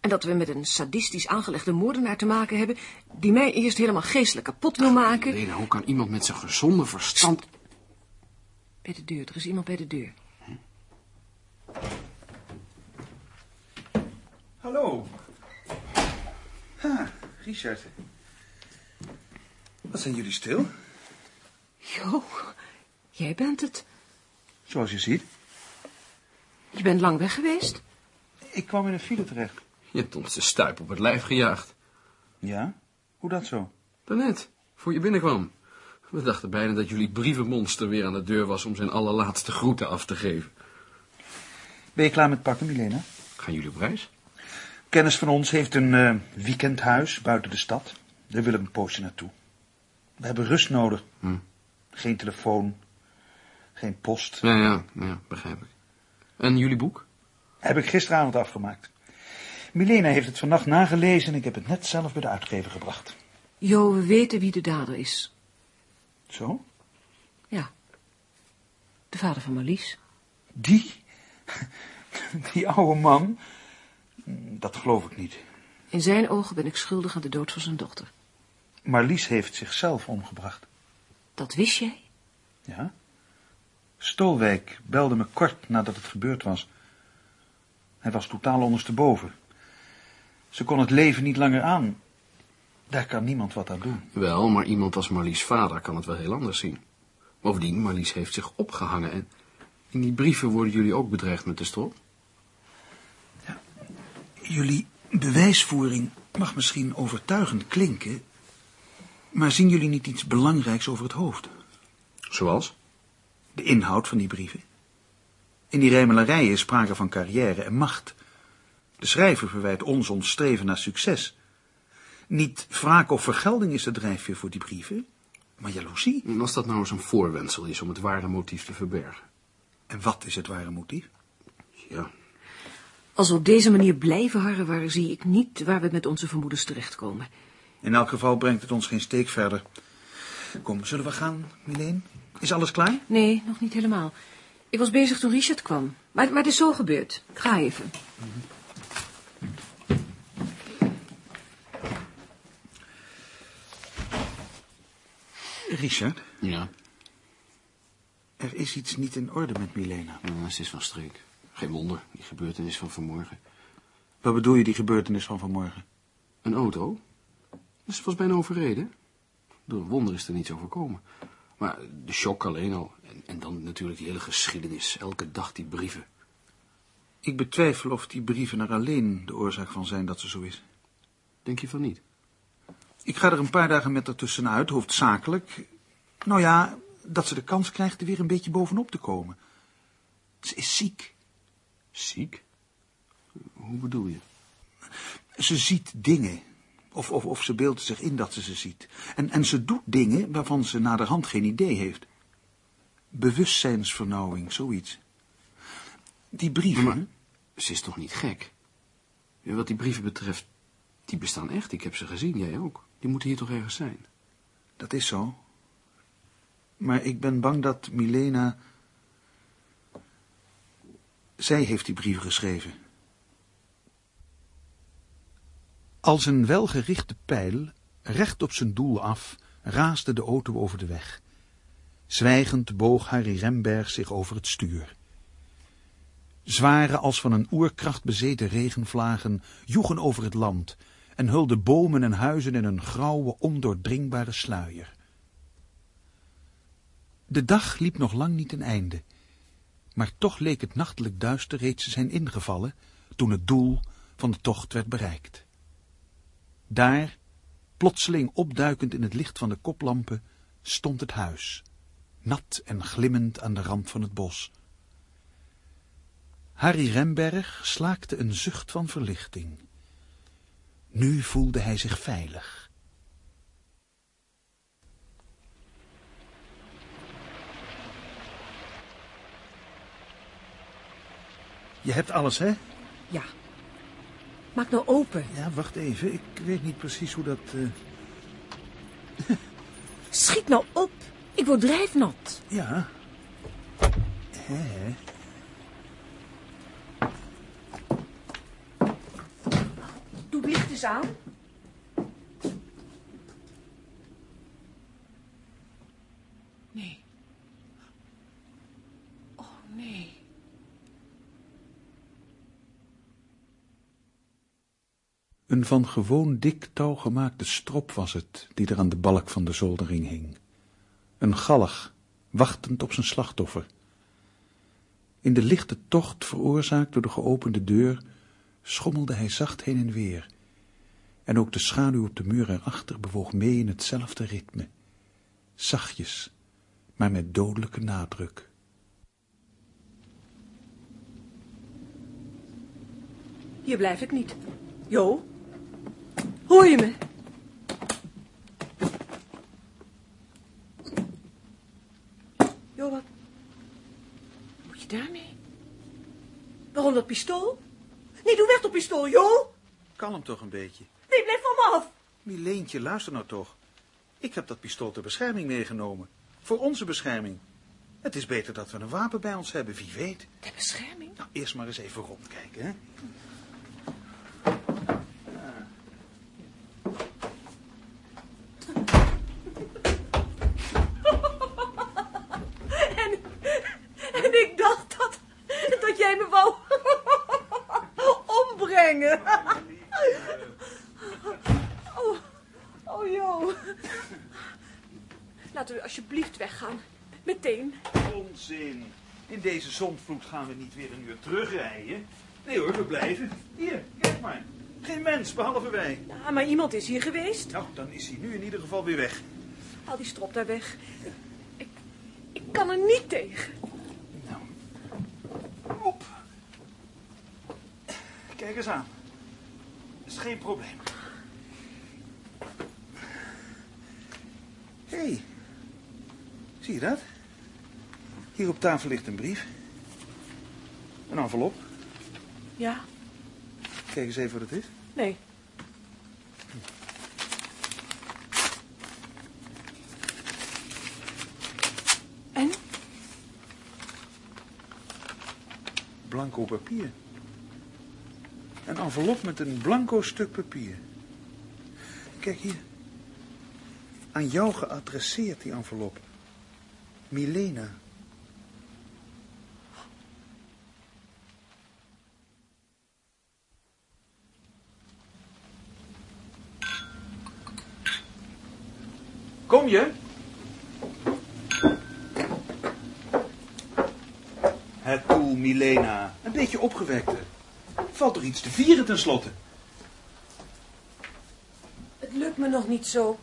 En dat we met een sadistisch aangelegde moordenaar te maken hebben... die mij eerst helemaal geestelijk kapot wil maken... Lena, hoe kan iemand met zijn gezonde verstand... Bij de deur, er is iemand bij de deur. Hallo. Ha, Richard. Wat zijn jullie stil? Jo, jij bent het. Zoals je ziet. Je bent lang weg geweest. Ik kwam in een file terecht. Je hebt ons de stuip op het lijf gejaagd. Ja? Hoe dat zo? Daarnet, voor je binnenkwam. We dachten bijna dat jullie brievenmonster weer aan de deur was om zijn allerlaatste groeten af te geven. Ben je klaar met pakken, Milena? Gaan jullie op reis? Kennis van ons heeft een eh, weekendhuis buiten de stad. Daar willen we een poosje naartoe. We hebben rust nodig. Hm. Geen telefoon, geen post. Ja, ja, ja, begrijp ik. En jullie boek? Heb ik gisteravond afgemaakt. Milena heeft het vannacht nagelezen en ik heb het net zelf bij de uitgever gebracht. Jo, we weten wie de dader is. Zo? Ja. De vader van Marlies. Die? Die oude man? Dat geloof ik niet. In zijn ogen ben ik schuldig aan de dood van zijn dochter. Marlies heeft zichzelf omgebracht. Dat wist jij? Ja? Stolwijk belde me kort nadat het gebeurd was. Hij was totaal ondersteboven. Ze kon het leven niet langer aan. Daar kan niemand wat aan doen. Wel, maar iemand als Marlies vader kan het wel heel anders zien. Bovendien, Marlies heeft zich opgehangen en in die brieven worden jullie ook bedreigd met de strop. Jullie bewijsvoering mag misschien overtuigend klinken, maar zien jullie niet iets belangrijks over het hoofd? Zoals? De inhoud van die brieven. In die rijmelarijen is sprake van carrière en macht. De schrijver verwijt ons ons streven naar succes. Niet wraak of vergelding is de drijfveer voor die brieven, maar jaloezie. En als dat nou eens een voorwendsel is om het ware motief te verbergen. En wat is het ware motief? Ja, Als we op deze manier blijven harrewaren, zie ik niet waar we met onze vermoedens terechtkomen. In elk geval brengt het ons geen steek verder. Kom, zullen we gaan, Mileen? Is alles klaar? Nee, nog niet helemaal. Ik was bezig toen Richard kwam. Maar, maar het is zo gebeurd. Ik ga even. Richard, Ja, er is iets niet in orde met Milena. ja ze is van streek. Geen wonder, die gebeurtenis van vanmorgen. Wat bedoel je die gebeurtenis van vanmorgen? Een auto? Ze was bijna overreden. Door een wonder is er niets overkomen. Maar de shock alleen al. En, en dan natuurlijk die hele geschiedenis. Elke dag die brieven. Ik betwijfel of die brieven er alleen de oorzaak van zijn dat ze zo is. Denk je van niet? Ik ga er een paar dagen met haar tussenuit, hoofdzakelijk. Nou ja, dat ze de kans krijgt er weer een beetje bovenop te komen. Ze is ziek. Ziek? Hoe bedoel je? Ze ziet dingen. Of, of, of ze beeldt zich in dat ze ze ziet. En, en ze doet dingen waarvan ze naderhand geen idee heeft. Bewustzijnsvernauwing, zoiets. Die brieven... Maar ze is toch niet gek? Wat die brieven betreft, die bestaan echt. Ik heb ze gezien, jij ook. Die moeten hier toch ergens zijn? Dat is zo. Maar ik ben bang dat Milena... Zij heeft die brieven geschreven. Als een welgerichte pijl, recht op zijn doel af, raasde de auto over de weg. Zwijgend boog Harry Remberg zich over het stuur. Zware als van een oerkracht bezeten regenvlagen joegen over het land en hulden bomen en huizen in een grauwe, ondoordringbare sluier. De dag liep nog lang niet ten einde, maar toch leek het nachtelijk duister reeds te zijn ingevallen toen het doel van de tocht werd bereikt. Daar, plotseling opduikend in het licht van de koplampen, stond het huis, nat en glimmend aan de rand van het bos. Harry Remberg slaakte een zucht van verlichting. Nu voelde hij zich veilig. Je hebt alles, hè? Ja. Maak nou open. Ja, wacht even. Ik weet niet precies hoe dat... eh, Schiet nou op. Ik word drijfnat. Ja. Hè? Doe het licht eens aan. Nee. Oh, nee. Een van gewoon dik touw gemaakte strop was het, die er aan de balk van de zoldering hing. Een galg, wachtend op zijn slachtoffer. In de lichte tocht, veroorzaakt door de geopende deur, schommelde hij zacht heen en weer. En ook de schaduw op de muur erachter bewoog mee in hetzelfde ritme. Zachtjes, maar met dodelijke nadruk. Hier blijf ik niet. Jo? Hoor je me? Jo, wat? Moet je daarmee? Waarom dat pistool? Nee, doe weg dat pistool, Jo! Kalm toch een beetje. Nee, blijf van me af! Mileentje, luister nou toch. Ik heb dat pistool ter bescherming meegenomen. Voor onze bescherming. Het is beter dat we een wapen bij ons hebben, wie weet. Ter bescherming? Nou, eerst maar eens even rondkijken, hè. En, en ik dacht dat, dat jij me wou ombrengen. Oh, oh joh. Laten we alsjeblieft weggaan. Meteen. Onzin. In gaan we niet weer een uur terugrijden. Nee hoor, we blijven. Hier, kijk maar. Geen mens, behalve wij. Ja, maar iemand is hier geweest. Nou, dan is hij nu in ieder geval weer weg. Haal die strop daar weg. Ik, ik kan er niet tegen. Nou, op. Kijk eens aan. Is geen probleem. Hé, hey, zie je dat? Hier op tafel ligt een brief. Een envelop. Ja, Kijk eens even wat het is. nee. En? Blanco papier. Een envelop met een blanco stuk papier. Kijk hier. Aan jou geadresseerd, die envelop. Milena. Kom je? Het toe, Milena. Een beetje opgewekte. Valt toch iets te vieren tenslotte? Het lukt me nog niet zo.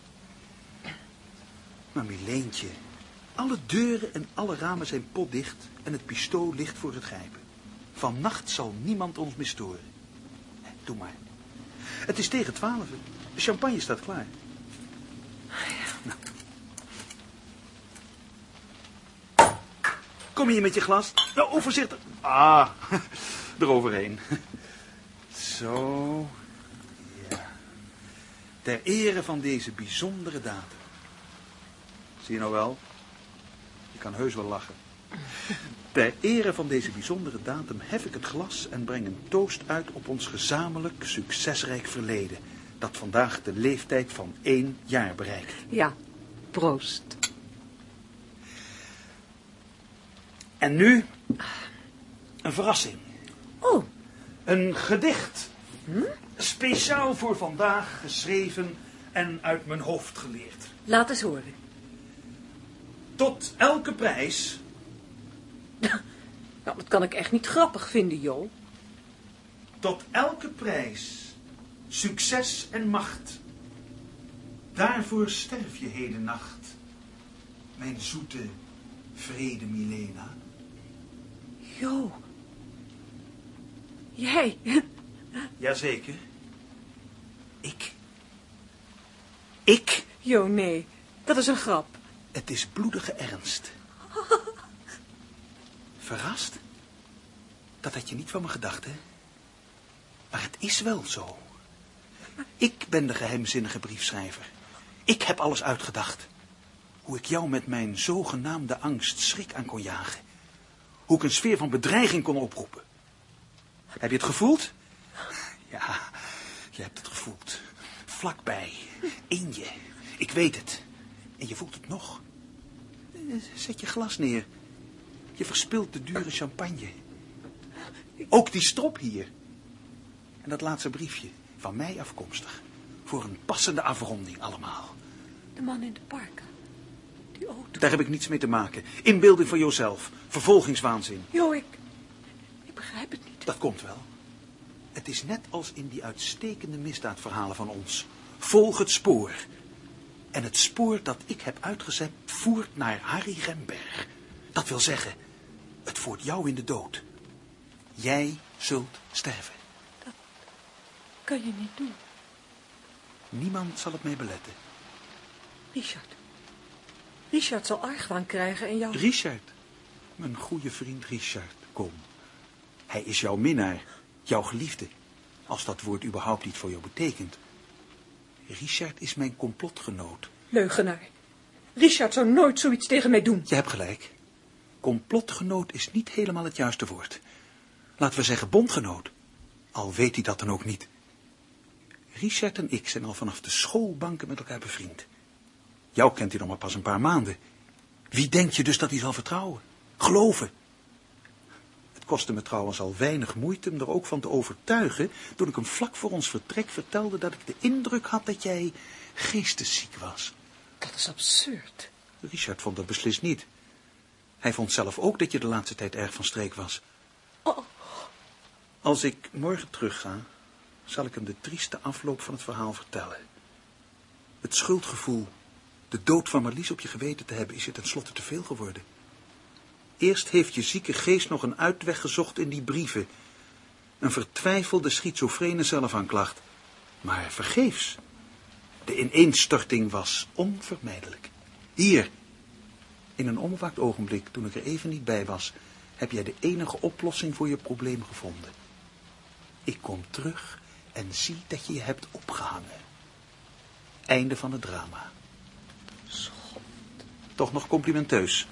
Maar Mileentje, alle deuren en alle ramen zijn potdicht en het pistool ligt voor het grijpen. Vannacht zal niemand ons misstoren. Eh, Doe maar. Het is tegen twaalf. De champagne staat klaar. Kom hier met je glas. Nou, oh, voorzichtig. Ah, eroverheen. Zo. Ja. Ter ere van deze bijzondere datum. Zie je nou wel? Je kan heus wel lachen. Ter ere van deze bijzondere datum hef ik het glas en breng een toast uit op ons gezamenlijk succesrijk verleden. Dat vandaag de leeftijd van één jaar bereikt. Ja, proost. En nu een verrassing. Oh, Een gedicht. Speciaal voor vandaag geschreven en uit mijn hoofd geleerd. laat eens horen. Tot elke prijs Nou, dat kan ik echt niet grappig vinden, Jo. Tot elke prijs, succes en macht. Daarvoor sterf je heden nacht, mijn zoete vrede Milena. Jo. Jij. Jazeker. Ik. Ik. Jo, nee. Dat is een grap. Het is bloedige ernst. Verrast? Dat had je niet van me gedacht, hè? Maar het is wel zo. Ik ben de geheimzinnige briefschrijver. Ik heb alles uitgedacht. Hoe ik jou met mijn zogenaamde angst schrik aan kon jagen. Hoe ik een sfeer van bedreiging kon oproepen. Heb je het gevoeld? Ja, je hebt het gevoeld. Vlakbij. In je. Ik weet het. En je voelt het nog. Zet je glas neer. Je verspilt de dure champagne. Ook die strop hier. En dat laatste briefje, van mij afkomstig. Voor een passende afronding allemaal. De man in de park. Die auto. Daar heb ik niets mee te maken. Inbeelding van jouzelf. Vervolgingswaanzin. Jo, ik... Ik begrijp het niet. Dat komt wel. Het is net als in die uitstekende misdaadverhalen van ons. Volg het spoor. En het spoor dat ik heb uitgezet voert naar Harry Remberg. Dat wil zeggen, het voert jou in de dood. Jij zult sterven. Kan je niet doen. Niemand zal het mij beletten. Richard. Richard zal argwaan krijgen en jou... Richard, mijn goede vriend Richard, kom. Hij is jouw minnaar, jouw geliefde. Als dat woord überhaupt niet voor jou betekent. Richard is mijn complotgenoot. Leugenaar. Richard zou nooit zoiets tegen mij doen. Je hebt gelijk. Complotgenoot is niet helemaal het juiste woord. Laten we zeggen bondgenoot. Al weet hij dat dan ook niet. Richard en ik zijn al vanaf de schoolbanken met elkaar bevriend. Jou kent hij nog maar pas een paar maanden. Wie denk je dus dat hij zal vertrouwen? Geloven? Het kostte me trouwens al weinig moeite hem er ook van te overtuigen... toen ik hem vlak voor ons vertrek vertelde dat ik de indruk had dat jij geestesziek was. Dat is absurd. Richard vond dat beslist niet. Hij vond zelf ook dat je de laatste tijd erg van streek was. Oh. Als ik morgen terugga, zal ik hem de trieste afloop van het verhaal vertellen. Het schuldgevoel, de dood van Marlies op je geweten te hebben, is je tenslotte te veel geworden. Eerst heeft je zieke geest nog een uitweg gezocht in die brieven. Een vertwijfelde schizofrene zelfaanklacht. Maar vergeefs. De ineenstorting was onvermijdelijk. Hier, in een onbewaakt ogenblik, toen ik er even niet bij was, heb jij de enige oplossing voor je probleem gevonden. Ik kom terug en zie dat je je hebt opgehangen. Einde van het drama. Toch nog complimenteus.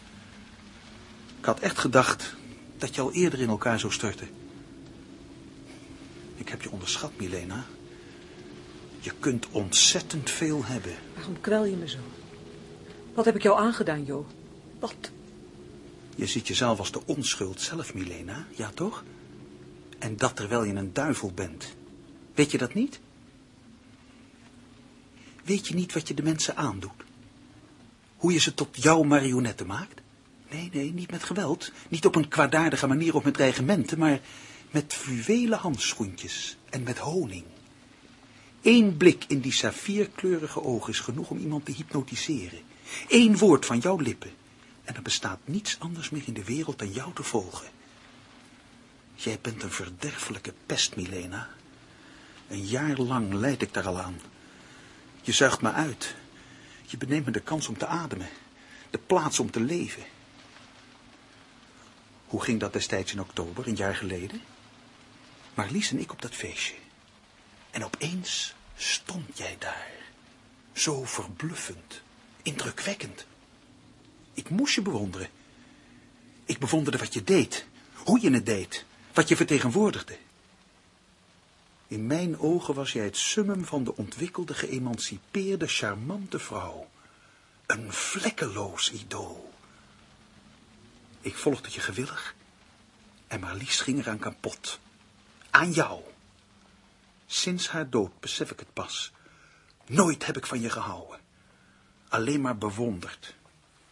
Ik had echt gedacht dat je al eerder in elkaar zou storten. Ik heb je onderschat, Milena. Je kunt ontzettend veel hebben. Waarom kwel je me zo? Wat heb ik jou aangedaan, Jo? Wat? Je ziet jezelf als de onschuld zelf, Milena, ja toch? En dat terwijl je een duivel bent. Weet je dat niet? Weet je niet wat je de mensen aandoet? Hoe je ze tot jouw marionetten maakt? Nee, nee, niet met geweld. Niet op een kwaadaardige manier of met dreigementen, maar met fluwelen handschoentjes en met honing. Eén blik in die saffierkleurige ogen is genoeg om iemand te hypnotiseren. Eén woord van jouw lippen. En er bestaat niets anders meer in de wereld dan jou te volgen. Jij bent een verderfelijke pest, Milena. Een jaar lang leid ik daar al aan. Je zuigt me uit. Je beneemt me de kans om te ademen. De plaats om te leven. Hoe ging dat destijds in oktober, een jaar geleden? Marlies en ik op dat feestje. En opeens stond jij daar. Zo verbluffend, indrukwekkend. Ik moest je bewonderen. Ik bewonderde wat je deed, hoe je het deed, wat je vertegenwoordigde. In mijn ogen was jij het summum van de ontwikkelde, geëmancipeerde, charmante vrouw. Een vlekkeloos idool. Ik volgde je gewillig en Marlies ging eraan kapot. Aan jou. Sinds haar dood besef ik het pas. Nooit heb ik van je gehouden. Alleen maar bewonderd.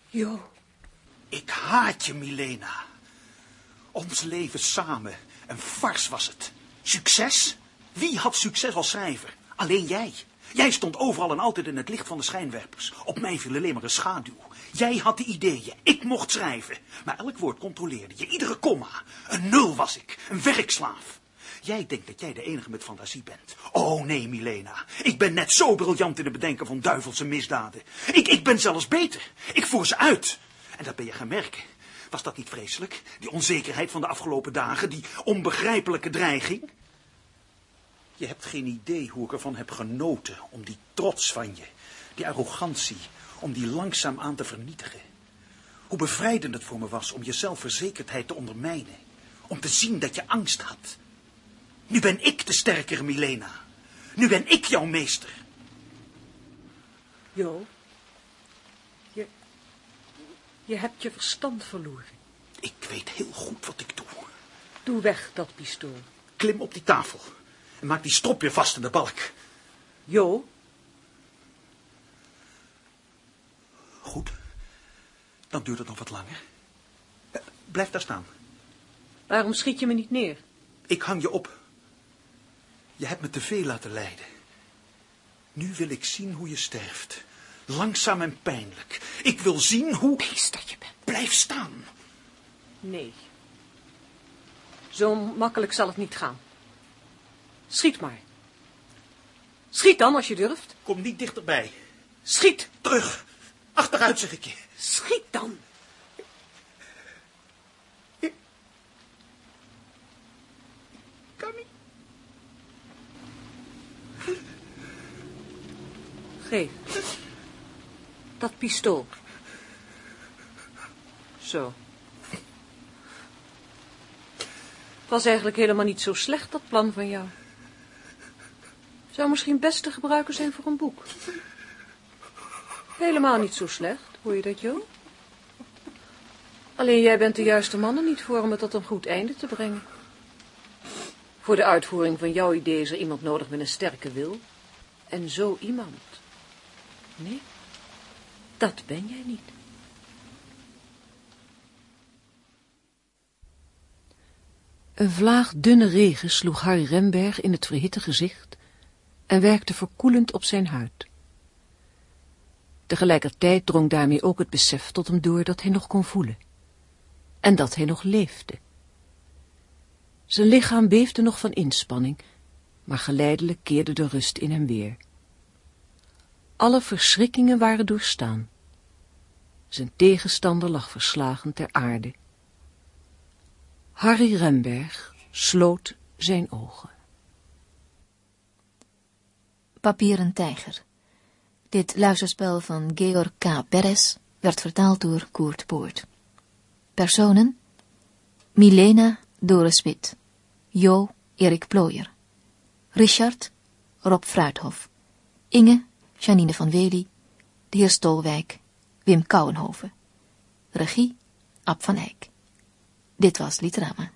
Jo. Ik haat je, Milena. Ons leven samen. Een fars was het. Succes? Wie had succes als schrijver? Alleen jij. Jij stond overal en altijd in het licht van de schijnwerpers. Op mij viel alleen maar een schaduw. Jij had de ideeën, ik mocht schrijven. Maar elk woord controleerde je, iedere komma. Een nul was ik, een werkslaaf. Jij denkt dat jij de enige met fantasie bent. Oh nee, Milena. Ik ben net zo briljant in het bedenken van duivelse misdaden. Ik, ik ben zelfs beter. Ik voer ze uit. En dat ben je gaan merken. Was dat niet vreselijk? Die onzekerheid van de afgelopen dagen, die onbegrijpelijke dreiging? Je hebt geen idee hoe ik ervan heb genoten om die trots van je, die arrogantie, om die langzaam aan te vernietigen. Hoe bevrijdend het voor me was om je zelfverzekerdheid te ondermijnen, om te zien dat je angst had. Nu ben ik de sterkere Milena. Nu ben ik jouw meester. Jo. Je... Je hebt je verstand verloren. Ik weet heel goed wat ik doe. Doe weg dat pistool. Klim op die tafel en maak die strop weer vast in de balk. Jo. Goed. Dan duurt het nog wat langer. Eh, Blijf daar staan. Waarom schiet je me niet neer? Ik hang je op. Je hebt me te veel laten lijden. Nu wil ik zien hoe je sterft. Langzaam en pijnlijk. Ik wil zien hoe... Beest dat je bent. Blijf staan. Nee. Zo makkelijk zal het niet gaan. Schiet maar. Schiet dan als je durft. Kom niet dichterbij. Schiet. Terug. Achteruit, zeg ik je. Schiet dan. Kan niet. Geef. Dat pistool. Zo. Het was eigenlijk helemaal niet zo slecht, dat plan van jou. Zou misschien best te gebruiken zijn voor een boek. Helemaal niet zo slecht, hoor je dat, Jo? Alleen jij bent de juiste man er niet voor om het tot een goed einde te brengen. Voor de uitvoering van jouw idee is er iemand nodig met een sterke wil. En zo iemand. Nee, dat ben jij niet. Een vlaag dunne regen sloeg Harry Remberg in het verhitte gezicht en werkte verkoelend op zijn huid. Tegelijkertijd drong daarmee ook het besef tot hem door dat hij nog kon voelen. En dat hij nog leefde. Zijn lichaam beefde nog van inspanning, maar geleidelijk keerde de rust in hem weer. Alle verschrikkingen waren doorstaan. Zijn tegenstander lag verslagen ter aarde. Harry Remberg sloot zijn ogen. Papieren Tijger. Dit luisterspel van Georg K. Perez werd vertaald door Koert Poort. Personen Milena Doris Jo Erik Plooyer Richard Rob Fruithof Inge Janine van Wely De heer Stolwijk Wim Kouwenhoven. Regie, Ab van Eyck. Dit was Literama.